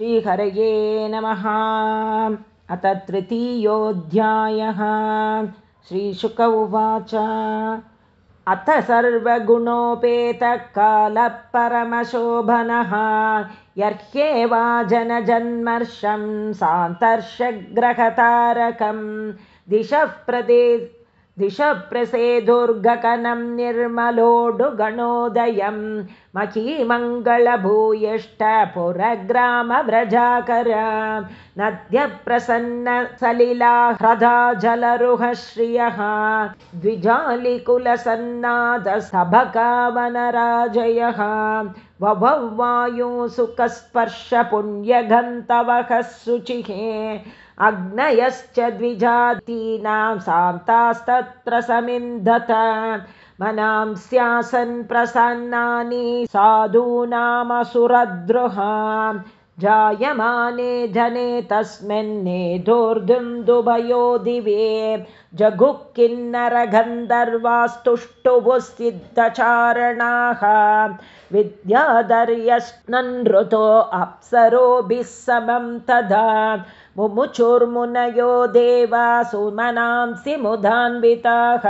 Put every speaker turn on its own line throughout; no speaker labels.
श्रीहरये नमः। अथ तृतीयोऽध्यायः। श्रीशुक उवाच। अथ सर्वगुणोपेतकालः परमशोभनः यर्ह्येवा जनजन्मर्षं सान्तर्षग्रहतारकं। दिशः प्रदे दिशप्रसेदुर्गकनं निर्मलोडुगणोदयं महीमङ्गलभूयिष्ठ पुरग्रामव्रजाकर। नद्यप्रसन्न सलिला ह्रदा जलरुह श्रियः द्विजालिकुलसन्नादसभकावनराजयः वभौ सुखस्पर्श पुण्यगन्तवः शुचिः अग्नयश्च द्विजातीनां सान्तास्तत्र समिन्धत। मनां स्यासन् प्रसन्नानि साधूनामसुरद्रुहा जायमाने जने तस्मिन्ने दुर्दुन्दुभयो दिवे। जगुः किन्नरगन्धर्वास्तुष्टुभुः सिद्धचारणाः विद्याधर्यश्ननृतो अप्सरोभिः समं तदा मुमुचुर्मुनयो देवा सुमनांसि मुदान्विताः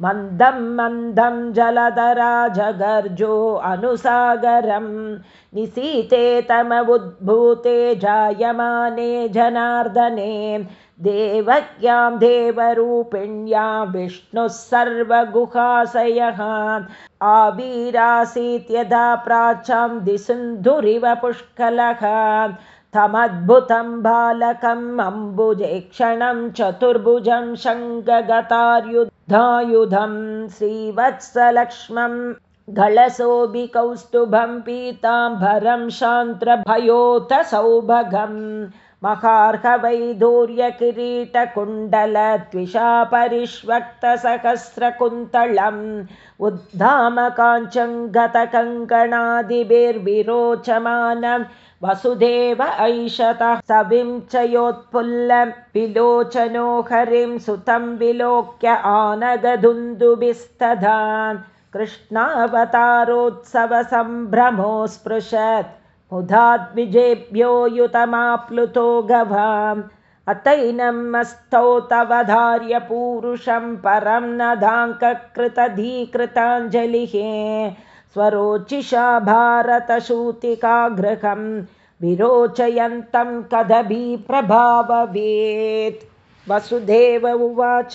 मन्दं मन्दं जलधरा जगर्जो अनुसागरं। निशीते तमबुद्भूते जायमाने जनार्दने देवक्यां देवरूपिण्यां विष्णुः सर्वगुहाशयः। आवीरासीत् यदा प्राच्यां दिसिन्धुरिव पुष्कलः तमद्भुतं बालकम् अम्बुजेक्षणं चतुर्भुजं शङ्गगतार्युद्धायुधं श्रीवत्सलक्ष्मं गलसोऽभिकौस्तुभं पीताम्बरं शान्त्रभयोत सौभगम् महार्हवैदूर्यकिरीटकुण्डलद्विषा परिष्वक्तसहस्रकुन्तलम् उद्धामकाञ्चङ्गतकङ्कणादिभिर्विरोचमानं वसुदेव ऐषतः सविं च योत्फुल्लं विलोचनो हरिं सुतं विलोक्य आनगदुन्दुभिस्तदा कृष्णावतारोत्सवसम्भ्रमो स्पृशत् मुधाद्विजेभ्यो युतमाप्लुतो गवाम्। अतैनं मस्तौ तव धार्यपूरुषं परं नदाङ्ककृतधीकृताञ्जलिः स्वरोचिषा भारतशूतिकागृहं विरोचयन्तं कदभिप्रभाववेत् वसुदेव उवाच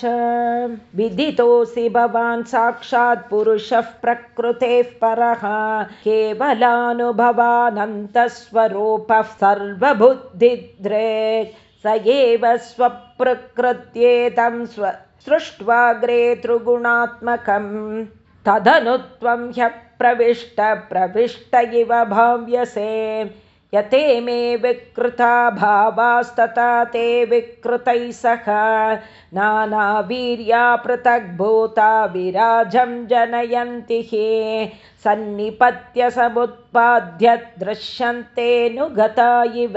विदितोऽसि भवान् साक्षात् पुरुषः प्रकृतेः परः केवलानुभवानन्तस्वरूपः सर्वबुद्धिद्रे स एव स्वप्रकृत्येतं स्व सृष्ट्वाग्रे त्रिगुणात्मकं। तदनु त्वं ह्यप्रविष्टप्रविष्ट इव भाव्यसे। यते मे विकृता भावास्तथा ते विकृतैः सह। नानावीर्या पृथग्भूता विराजं जनयन्ति हि। सन्निपत्य समुत्पाद्य दृश्यन्तेऽनुगता इव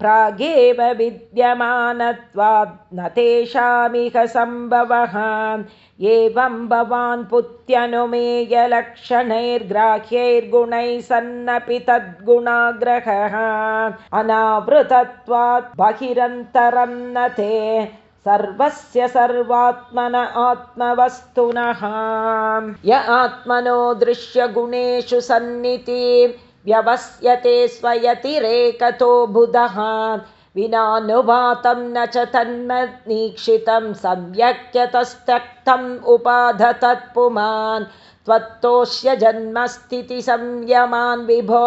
प्रागेव विद्यमानत्वात् न तेषामिह सम्भवः। एवं भवान् पुत्यनुमेयलक्षणैर्ग्राह्यैर्गुणैः सन्नपि तद्गुणाग्रहः। अनावृतत्वात् बहिरन्तरं न ते सर्वस्य सर्वात्मन आत्मवस्तुनः। य आत्मनो दृश्यगुणेषु सन्निति व्यवस्यते स्वयतिरेकतो बुधः विनानुवातं न च तन्मनीक्षितं सम्यक्यतस्त्यक्तम् उपाधतत्पुमान्। त्वत्तोष्य जन्मस्थितिसंयमान् विभो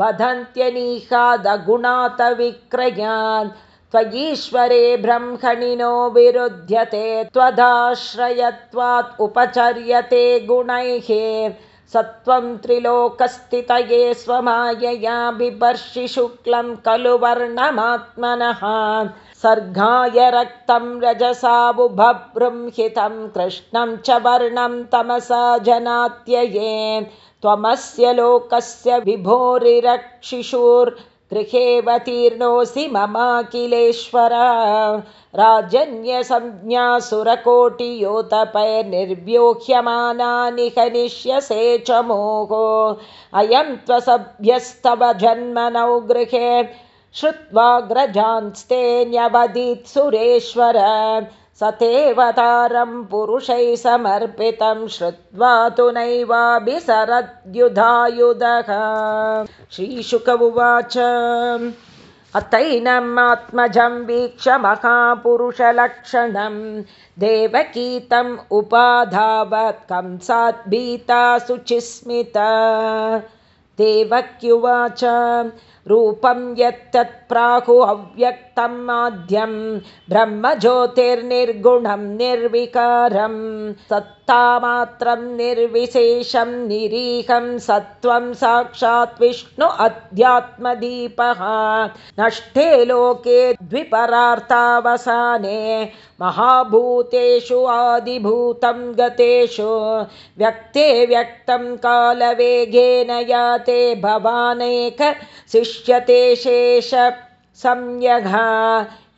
वदन्त्यनीहादगुणात विक्रयान् त्वयीश्वरे ब्रह्मणिनो विरुध्यते त्वदाश्रयत्वात् उपचर्यते गुणैः सत्वं त्रिलोकस्थितये स्वमायया बिभर्षि शुक्लं खलु वर्णमात्मनः। सर्गाय रक्तं रजसाबुभबृंहितं कृष्णं च वर्णं तमसा जनात्यये। त्वमस्य लोकस्य विभोरिरक्षिषुर् गृहेऽवतीर्णोऽसि ममाखिलेश्वर राजन्यसंज्ञासुरकोटियोतपैर्निर्व्योह्यमानानि हनिष्यसे च मोहो। अयं त्वसभ्यस्तव जन्मनौ गृहे। श्रुत्वाग्रजांस्ते न्यवदीत् सुरेश्वर स तेऽवतारं पुरुषैः समर्पितं श्रुत्वा तु नैवाभिसरद्युधायुधः। श्रीशुक उवाच अतैनम् आत्मजं वीक्ष महापुरुषलक्षणं। देवकीतम् उपाधावत् कंसात् भीता शुचिस्मिता देवक्युवाच। रूपं यत्तत् प्राहु अव्यक्तं माध्यं ब्रह्मज्योतिर्निर्गुणं निर्विकारं सत्तामात्रं निर्विशेषं निरीहं सत्त्वं साक्षात् विष्णु अध्यात्मदीपः। नष्टे लोके द्विपरार्थावसाने महाभूतेषु आदिभूतं गतेषु व्यक्ते व्यक्तं कालवेगेन याते भवानेक शिष्यते शेष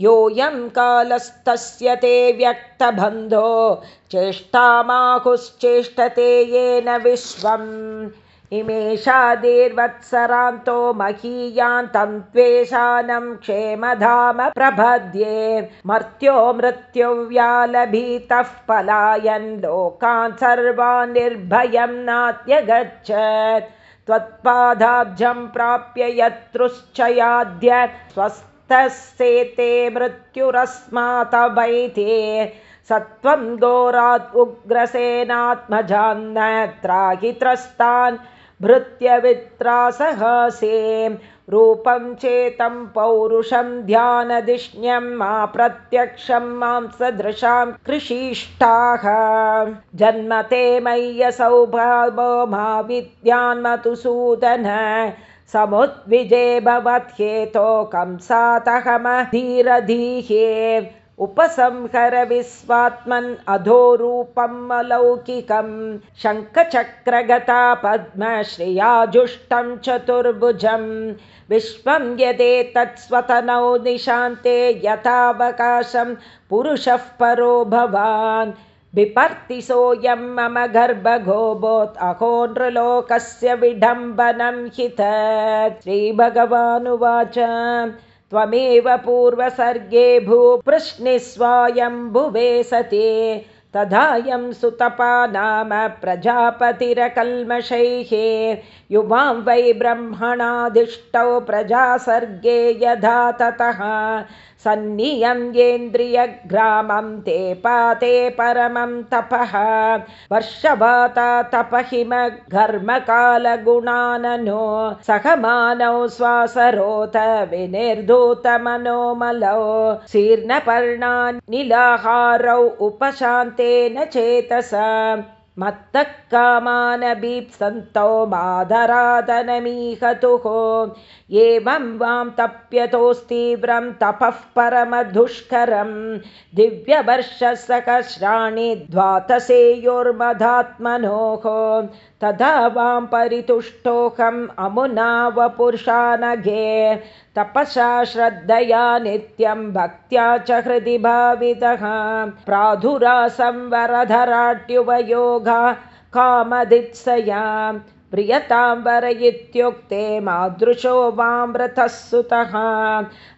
योऽयं कालस्तस्य ते व्यक्तबन्धो चेष्टामाहुश्चेष्टते येन विश्वम्। इमेषादिर्वत्सरान्तो महीयान्तं त्वेषानं क्षेमधाम प्रभद्ये मर्त्यो मृत्युव्यालभीतः पलायन् लोकान् सर्वान् निर्भयं नात्यगच्छत् त्वत्पादाब्जं प्राप्य यत्रुश्चयाद्य स्वस्थस्येते मृत्युरस्मात् वैते सत्वं घोरात् उग्रसेनात्मजान्नत्राहित्रस्तान् भृत्यवित्रासहसे रूपं चेतं पौरुषं ध्यानधिष्ण्यं मा प्रत्यक्षं मां सदृशां जन्मते मय्यसौ मा विद्यान्मधुसूदन समुद्विजे भवत्येतो कंसातहमधीरधीहे उपसंहर विस्वात्मन् अधोरूपम् अलौकिकं शङ्खचक्रगता पद्मश्रियाजुष्टं चतुर्भुजं विश्वं यदेतत्स्वतनौ निशान्ते यथावकाशं पुरुषः परो भवान्। बिपर्ति सोऽयं मम गर्भगोबोत् अहो नृलोकस्य विडम्बनं हित। श्रीभगवानुवाच त्वमेव पूर्वसर्गे भूपृश्निस्वायम्भुवे सति। तदायं सुतपा नाम प्रजापतिरकल्मषैः। युवां वै ब्रह्मणादिष्टौ प्रजासर्गे यथा ततः सन्नियम्येन्द्रियग्रामं ते पाते परमं तपः। वर्षवाता तपहिमघर्मकालगुणाननो सहमानौ श्वासरोत विनिर्धूतमनोमलौ शीर्णपर्णानिलाहारौ उपशान्तेन चेतसा मत्तः कामानभीप्सन्तौ माधरादनमीहतुः एवं वां तप्यतोस्तीव्रं तपः परमदुष्करं दिव्यवर्षसहस्राणि द्वातसेयोर्मधात्मनोः तदा वां परितुष्टोऽहम् अमुना वपुरुषानघे तपसा श्रद्धया नित्यं भक्त्या च हृदि भावितः। प्राधुरासंवरधराट्युवयोगा कामदित्सया। प्रियतां वर इत्युक्ते मादृशो वामृतः सुतः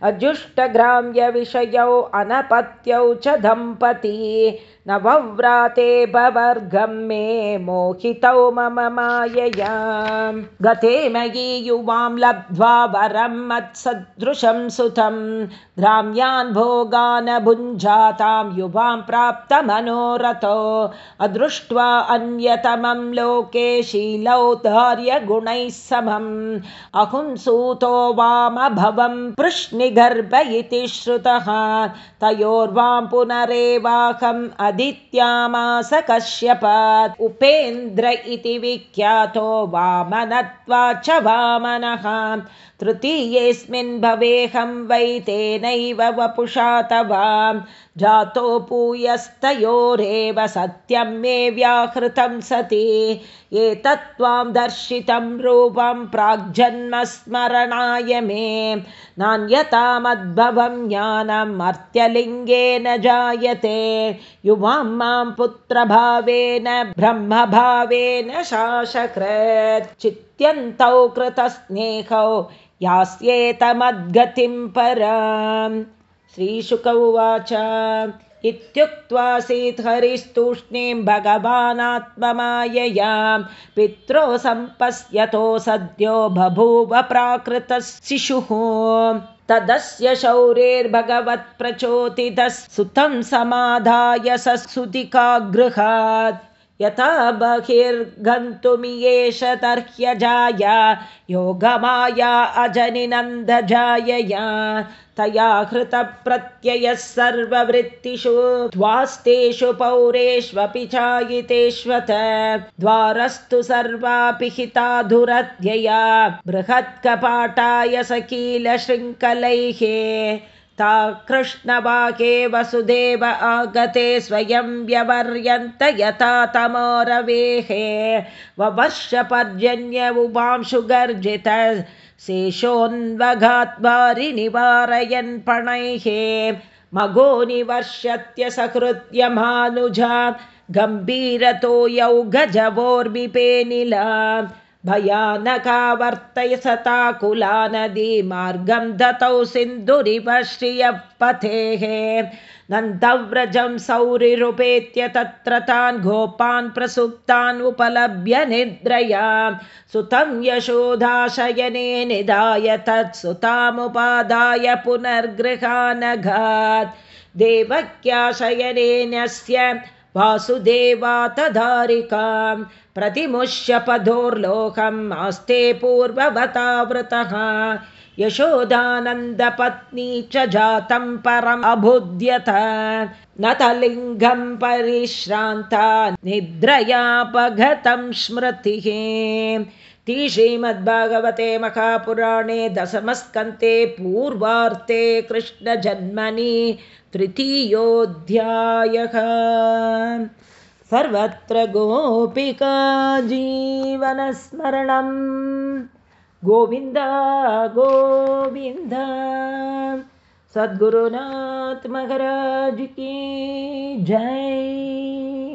अजुष्टग्राम्यविषयौ अनपत्यौ च दम्पती नवव्राते भवर्गं मे मोहितौ मम मायया गते मयि युवां लब्ध्वा वरं मत्सदृशं सुतं। ग्राम्यान् भोगान् भुञ्जातां युवां प्राप्तमनोरथो। अदृष्ट्वा अन्यतमं लोके शीलौदार्यगुणैः समम्। अहुं सूतो वामभवं पृश्निगर्भ इति श्रुतः। तयोर्वां पुनरेवाहम् दित्यामास कश्यपात् उपेन्द्र इति विख्यातो वामनत्वा च वामनः तृतीयेऽस्मिन् भवेऽहं वै तेनैव वपुषा तवां जातो पूयस्तयोरेव सत्यं मे व्याहृतं सति। एतत्त्वां दर्शितं रूपं प्राग्जन्मस्मरणाय मे। नान्यतामद्भवं ज्ञानम् मर्त्यलिङ्गेन जायते। युवां मां पुत्रभावेन ब्रह्मभावेन शासकृत् चित्यन्तौ कृतस्नेहौ यास्येतमद्गतिं परम् श्रीशुक उवाच इत्युक्त्वासीत् हरिस्तूष्णीं भगवानात्ममायया पित्रो सम्पश्यतो सद्यो बभूव प्राकृतः शिशुः। तदस्य शौर्यैर्भगवत्प्रचोदितः सुतं समाधाय ससुतिका गृहात् यथा बहिर्गन्तुमियेष तर्ह्यजाय योगमाया अजनिनन्दजायया तया हृतप्रत्ययः सर्ववृत्तिषु द्वास्तेषु पौरेष्वपि चायितेष्वत द्वारस्तु सर्वापि हिताधुरध्यया बृहत्कपाटाय सकीलशृङ्खलैः ता कृष्णवाके वसुदेव आगते स्वयं व्यवर्यन्त यथा तमोरवेहे। ववर्षपर्जन्य उपांशुगर्जित शेषोन्वघात्वारि निवारयन् पणैः मघो निवर्षत्य सकृत्यमानुजा गम्भीरतो यौ गजवोर्विपेनिला भयानका वर्तय सता कुला नदी मार्गं दतौ सिन्धुरिव श्रियः पथेः नन्दव्रजं सौरिरुपेत्य तत्र तान् गोपान् प्रसुप्तान् उपलभ्य निद्रया। सुतं यशोदाशयने निधाय तत्सुतामुपादाय पुनर्गृहानघात्। देवक्याशयनेनस्य वासुदेवातधारिकां प्रतिमुष्यपधोर्लोकम् आस्ते पूर्ववतावृतः। यशोदानन्दपत्नी च जातं परम् अबुध्यत न तलिङ्गं परिश्रान्ता निद्रयापगतं स्मृतिः ति श्रीमद्भागवते महापुराणे दशमस्कन्ते पूर्वार्ते कृष्णजन्मनि तृतीयोऽध्यायः। सर्वत्र गोपिका जीवनस्मरणं। गोविन्द गोविन्द। सद्गुरुनाथ की जय